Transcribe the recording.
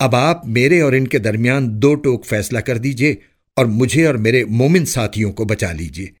अब आप मेरे और इनके दरमियान दो टोक फैसला कर दीजिए और मुझे और मेरे मोमिन साथियों को बचा लीजिए।